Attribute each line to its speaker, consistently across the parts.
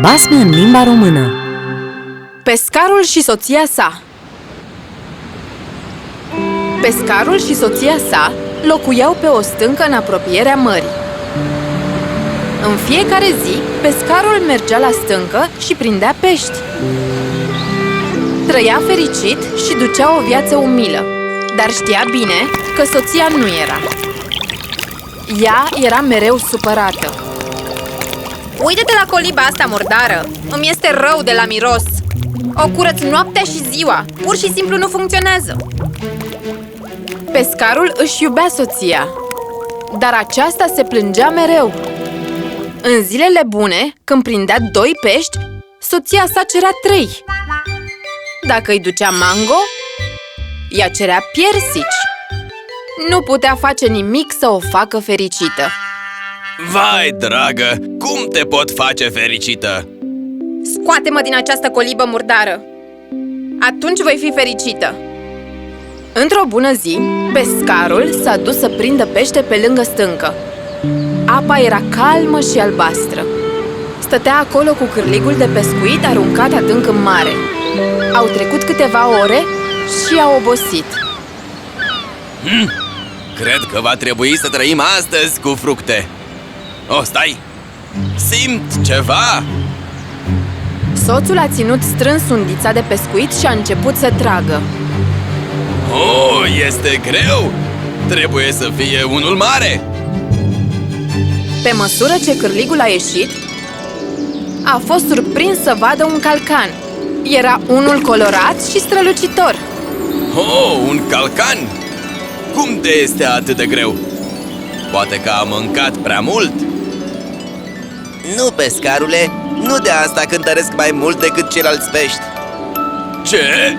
Speaker 1: Basme în limba română
Speaker 2: Pescarul și soția sa Pescarul și soția sa locuiau pe o stâncă în apropierea mării. În fiecare zi, pescarul mergea la stâncă și prindea pești. Trăia fericit și ducea o viață umilă, dar știa bine că soția nu era. Ea era mereu supărată.
Speaker 3: Uită-te la coliba asta murdară! Îmi este rău de la miros! O curăț noaptea și ziua! Pur și simplu nu funcționează!
Speaker 2: Pescarul își iubea soția, dar aceasta se plângea mereu. În zilele bune, când prindea doi pești, soția sa cerea trei. Dacă îi ducea mango, ea cerea piersici. Nu putea face nimic să o facă fericită.
Speaker 4: Vai, dragă, cum te pot face fericită?
Speaker 3: Scoate-mă din această colibă murdară!
Speaker 2: Atunci voi fi fericită! Într-o bună zi, pescarul s-a dus să prindă pește pe lângă stâncă. Apa era calmă și albastră. Stătea acolo cu cârligul de pescuit aruncat adânc în mare. Au trecut câteva ore și au obosit.
Speaker 4: Hmm, cred că va trebui să trăim astăzi cu fructe. O, oh, stai! Simt ceva!
Speaker 2: Soțul a ținut strâns undița de pescuit și a început să tragă.
Speaker 4: Oh, este greu! Trebuie să fie unul mare!
Speaker 2: Pe măsură ce cârligul a ieșit, a fost surprins să vadă un calcan. Era unul colorat și strălucitor.
Speaker 4: Oh, un calcan! Cum te este atât de greu? Poate că am mâncat prea mult?
Speaker 5: Nu, pescarule, nu de asta cântăresc mai mult decât ceilalți pești
Speaker 4: Ce?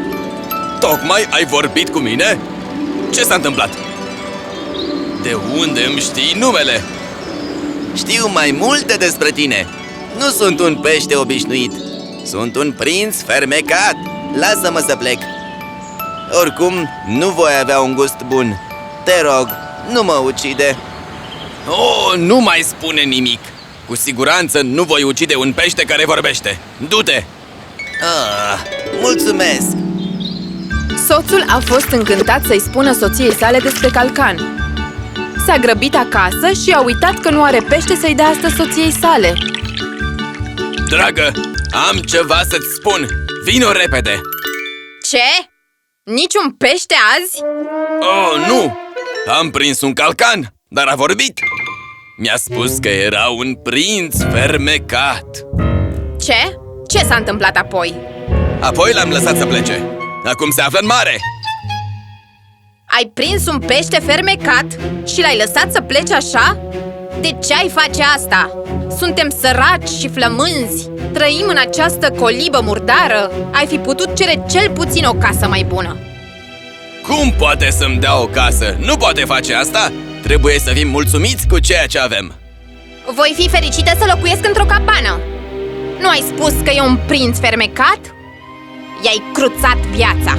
Speaker 4: Tocmai ai vorbit cu mine? Ce s-a întâmplat? De unde îmi știi numele?
Speaker 5: Știu mai multe despre tine Nu sunt un pește obișnuit Sunt un prinț fermecat Lasă-mă să plec Oricum, nu voi avea un gust bun Te rog, nu mă ucide
Speaker 4: Oh, nu mai spune nimic Cu siguranță nu voi ucide un pește care vorbește Du-te!
Speaker 5: Ah, mulțumesc!
Speaker 2: Soțul a fost încântat să-i spună soției sale despre calcan. S-a grăbit acasă și a uitat că nu are pește să-i dea asta soției sale.
Speaker 4: Dragă, am ceva să-ți spun! Vino repede!
Speaker 3: Ce? Niciun pește azi?
Speaker 4: Oh, nu! Am prins un calcan, dar a vorbit! Mi-a spus că era un prinț fermecat!
Speaker 3: Ce? Ce s-a întâmplat apoi?
Speaker 4: Apoi l-am lăsat să plece. Acum se află în mare!
Speaker 3: Ai prins un pește fermecat și l-ai lăsat să plece așa? De ce ai face asta? Suntem săraci și flămânzi Trăim în această colibă murdară Ai fi putut cere cel puțin o casă mai bună
Speaker 4: Cum poate să-mi dea o casă? Nu poate face asta? Trebuie să fim mulțumiți cu ceea ce avem.
Speaker 3: Voi fi fericită să locuiesc într-o cabană Nu ai spus că e un prinț fermecat? I-ai cruțat viața.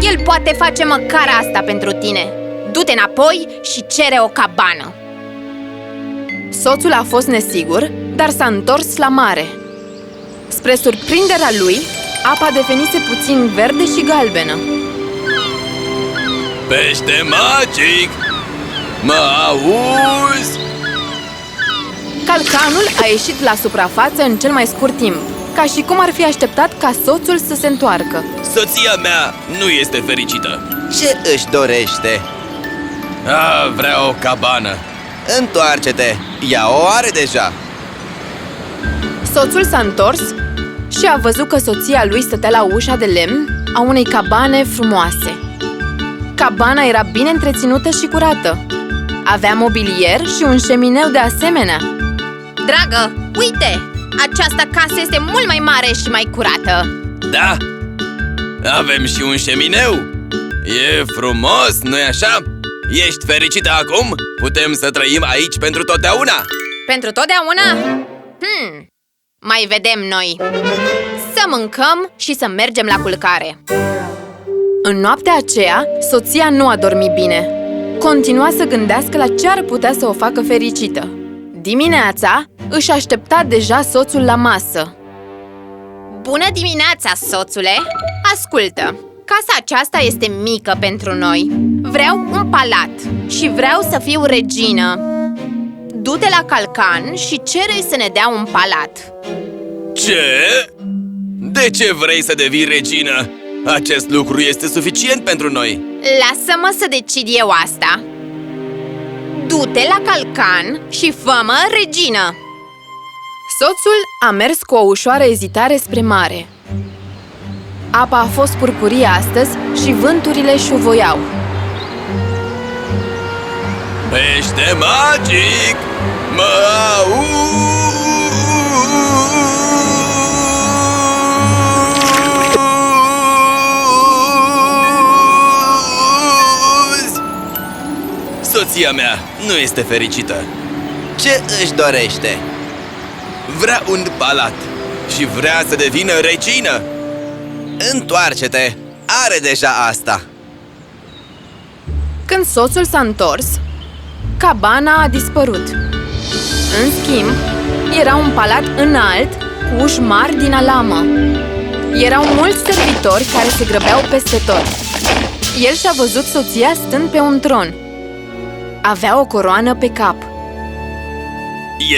Speaker 3: El poate face măcar asta pentru tine. Du-te înapoi și cere o cabană.
Speaker 2: Soțul a fost nesigur, dar s-a întors la mare. Spre surprinderea lui, apa devenise puțin verde și galbenă.
Speaker 4: Pește magic! Mă auzi?
Speaker 2: Calcanul a ieșit la suprafață în cel mai scurt timp ca și cum ar fi așteptat ca soțul să se întoarcă
Speaker 4: Soția mea nu este fericită
Speaker 5: Ce își dorește?
Speaker 4: Ah, vrea o cabană
Speaker 5: Întoarce-te! Ea o are deja!
Speaker 2: Soțul s-a întors și a văzut că soția lui stătea la ușa de lemn a unei cabane frumoase Cabana era bine întreținută și curată Avea mobilier și un șemineu de asemenea
Speaker 3: Dragă, uite! Această casă este mult mai mare și mai curată
Speaker 4: Da, avem și un șemineu E frumos, nu-i așa? Ești fericită acum? Putem să trăim aici pentru totdeauna?
Speaker 3: Pentru totdeauna? Hmm, mai vedem noi Să mâncăm și să mergem la culcare
Speaker 2: În noaptea aceea, soția nu a dormit bine Continua să gândească la ce ar putea să o facă fericită Dimineața, își aștepta deja soțul la masă.
Speaker 3: Bună dimineața, soțule! Ascultă, casa aceasta este mică pentru noi. Vreau un palat și vreau să fiu regină. Du-te la calcan și cere să ne dea un palat.
Speaker 4: Ce? De ce vrei să devii regină? Acest lucru este suficient pentru noi
Speaker 3: Lasă-mă să decid eu asta. Du-te la calcan și fă-mă regină.
Speaker 2: Soțul a mers cu o ușoară ezitare spre mare. Apa a fost purpurie astăzi și vânturile șuvoiau.
Speaker 4: Pește magic! Mă auzi? Soția mea nu este fericită
Speaker 5: Ce își dorește?
Speaker 4: Vrea un palat și vrea să devină regină
Speaker 5: Întoarce-te! Are deja asta!
Speaker 2: Când soțul s-a întors, cabana a dispărut. În schimb, era un palat înalt cu uși mari din alamă. Erau mulți servitori care se grăbeau peste tot. El și-a văzut soția stând pe un tron. Avea o coroană pe cap.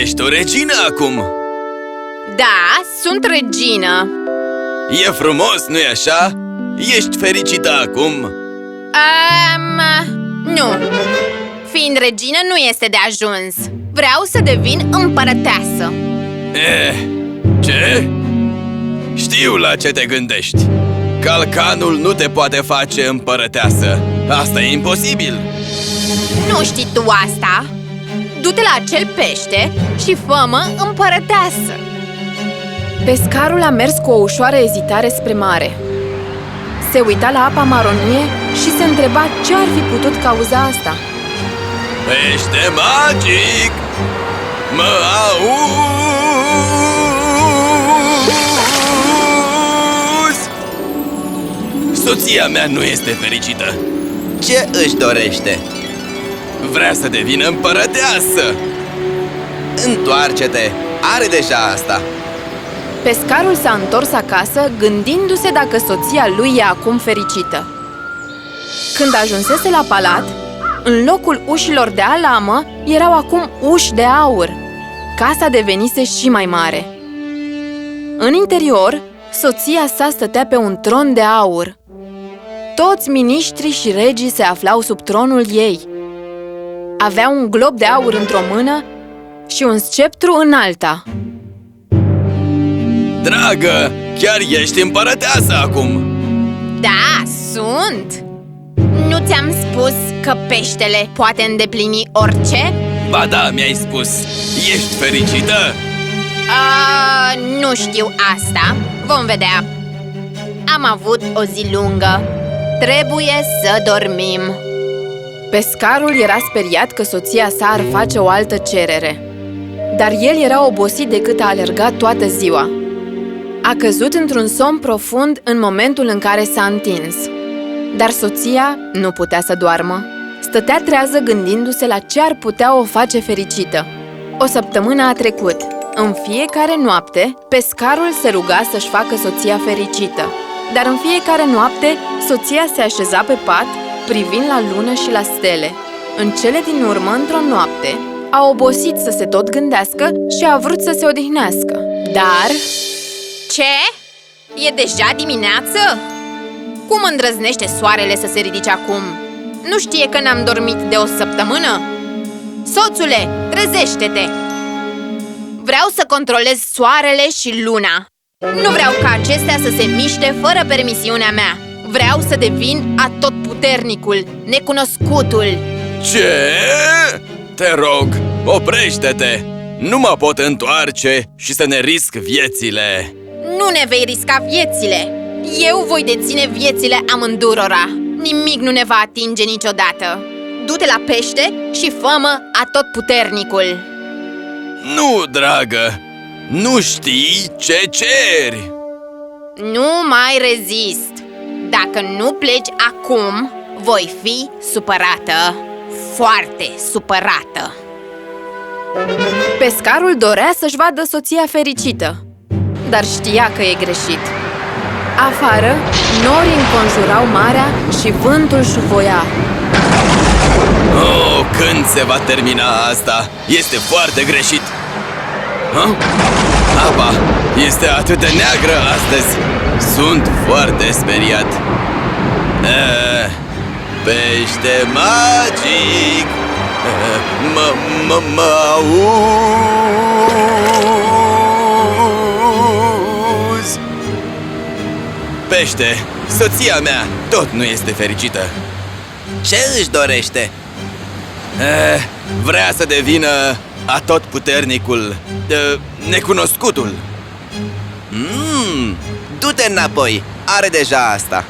Speaker 4: Ești o regină acum
Speaker 3: Da, sunt regină.
Speaker 4: E frumos, nu-i așa? Ești fericită acum?
Speaker 3: Um, nu. Fiind regină nu este de ajuns. Vreau să devin împărăteasă.
Speaker 4: Eh, ce? Știu la ce te gândești Calcanul nu te poate face împărăteasă Asta e imposibil
Speaker 3: Nu știi tu asta? Du-te la acel pește și fă-mă împărăteasă.
Speaker 2: Pescarul a mers cu o ușoară ezitare spre mare. Se uita la apa maronie și se întreba ce ar fi putut cauza asta.
Speaker 4: Pește magic Mă auzi? Soția mea nu este fericită
Speaker 5: Ce își dorește?
Speaker 4: Vrea să devină împărăteasă
Speaker 5: Întoarce-te! Are deja asta!
Speaker 2: Pescarul s-a întors acasă gândindu-se dacă soția lui e acum fericită. Când ajunsese la palat, în locul ușilor de alamă erau acum uși de aur. Casa devenise și mai mare. În interior, soția sa stătea pe un tron de aur. Toți miniștrii și regii se aflau sub tronul ei. Avea un glob de aur într-o mână și un sceptru în alta.
Speaker 4: Dragă, chiar ești împărăteasă acum
Speaker 3: Da, sunt! Nu ți-am spus că peștele poate îndeplini orice?
Speaker 4: Ba da, mi-ai spus Ești fericită?
Speaker 3: A, nu știu asta. Vom vedea. Am avut o zi lungă. Trebuie să dormim.
Speaker 2: Pescarul era speriat că soția sa ar face o altă cerere. Dar el era obosit de cât a alergat toată ziua. A căzut într-un somn profund în momentul în care s-a întins. Dar soția nu putea să doarmă. Stătea trează gândindu-se la ce ar putea o face fericită. O săptămână a trecut. În fiecare noapte, pescarul se ruga să-și facă soția fericită. Dar în fiecare noapte, soția se așeza pe pat, privind la lună și la stele. În cele din urmă, într-o noapte, a obosit să se tot gândească și a vrut să se odihnească. Dar...
Speaker 3: Ce? E deja dimineață? Cum îndrăznește soarele să se ridice acum? Nu știe că n-am dormit de o săptămână? Soțule, trezește-te! Vreau să controlez soarele și luna. Nu vreau ca acestea să se miște fără permisiunea mea. Vreau să devin atotputernicul, necunoscutul.
Speaker 4: Ce? Te rog, oprește-te! Nu mă pot întoarce și să ne risc viețile
Speaker 3: Nu ne vei risca viețile! Eu voi deține viețile amândurora. Nimic nu ne va atinge niciodată. Du-te la pește și fă-mă atotputernicul.
Speaker 4: Nu, dragă! Nu știi ce ceri!
Speaker 3: Nu mai rezist. Dacă nu pleci acum, voi fi supărată. Foarte supărată.
Speaker 2: Pescarul dorea să-și vadă soția fericită, dar știa că e greșit. Afară, norii înconjurau marea și vântul șuvoia.
Speaker 4: Oh, când se va termina asta? Este foarte greșit! Ha? Apa este atât de neagră astăzi! Sunt foarte speriat! Eh, pește magic! Eh, Mă, mă, mă auzi? Pește, soția mea tot nu este fericită
Speaker 5: Ce își dorește?
Speaker 4: Eh, vrea să devină atotputernicul, de, necunoscutul.
Speaker 5: Mmm, du-te înapoi, are deja asta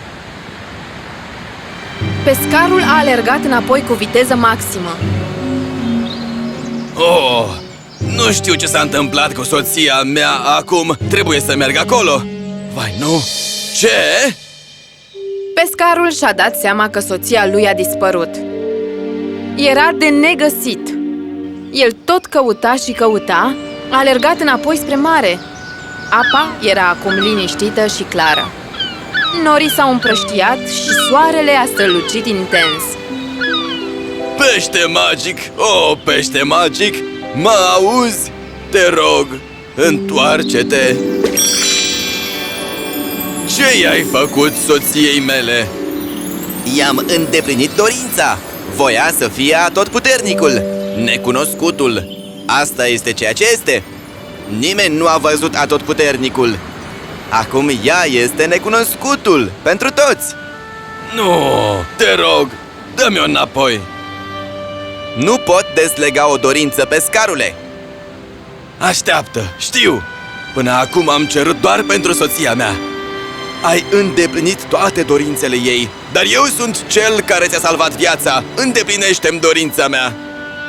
Speaker 2: Pescarul a alergat înapoi cu viteză maximă.
Speaker 4: Oh, nu știu ce s-a întâmplat cu soția mea acum. Trebuie să merg acolo. Vai, nu! Ce?
Speaker 2: Pescarul și-a dat seama că soția lui a dispărut. Era de negăsit. El tot căuta și căuta, a alergat înapoi spre mare. Apa era acum liniștită și clară. Norii s-au împrăștiat și soarele a strălucit intens.
Speaker 4: Pește magic! Oh, pește magic! Mă auzi? Te rog, întoarce-te! Ce i-ai făcut soției mele?
Speaker 5: I-am îndeplinit dorința Voia să fie atotputernicul Necunoscutul Asta este ceea ce este Nimeni nu a văzut atotputernicul Acum ea este necunoscutul Pentru toți
Speaker 4: Nu, te rog, dă-mi-o înapoi!
Speaker 5: Nu pot deslega o dorință, pescarule
Speaker 4: Așteaptă, știu! Până acum am cerut doar pentru soția mea. Ai îndeplinit toate dorințele ei, dar eu sunt cel care ți-a salvat viața. Îndeplinește-mi dorința mea.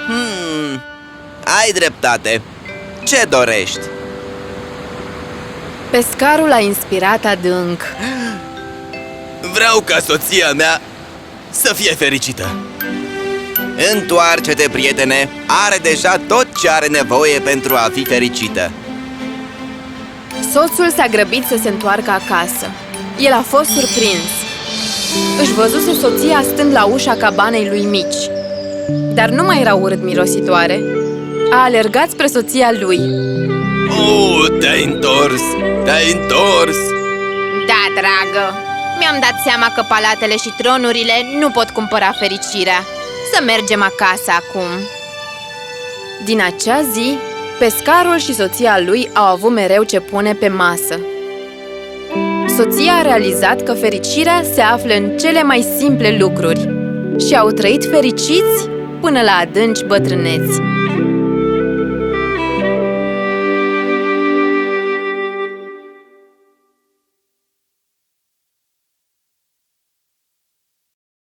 Speaker 5: Hmm, ai dreptate Ce dorești?
Speaker 2: Pescarul a inspirat adânc.
Speaker 4: Vreau ca soția mea să fie fericită.
Speaker 5: Întoarce-te, prietene Are deja tot ce are nevoie pentru a fi fericită
Speaker 2: Soțul s-a grăbit să se întoarcă acasă. El a fost surprins. Își văzuse soția stând la ușa cabanei lui mici. Dar nu mai era urât mirositoare. A alergat spre soția lui.
Speaker 4: Oh, te-ai întors! Te-ai întors!
Speaker 3: Da, dragă, mi-am dat seama că palatele și tronurile nu pot cumpăra fericirea. Să mergem acasă acum.
Speaker 2: Din acea zi, pescarul și soția lui au avut mereu ce pune pe masă. Soția a realizat că fericirea se află în cele mai simple lucruri și au trăit fericiți până la adânci bătrâneți.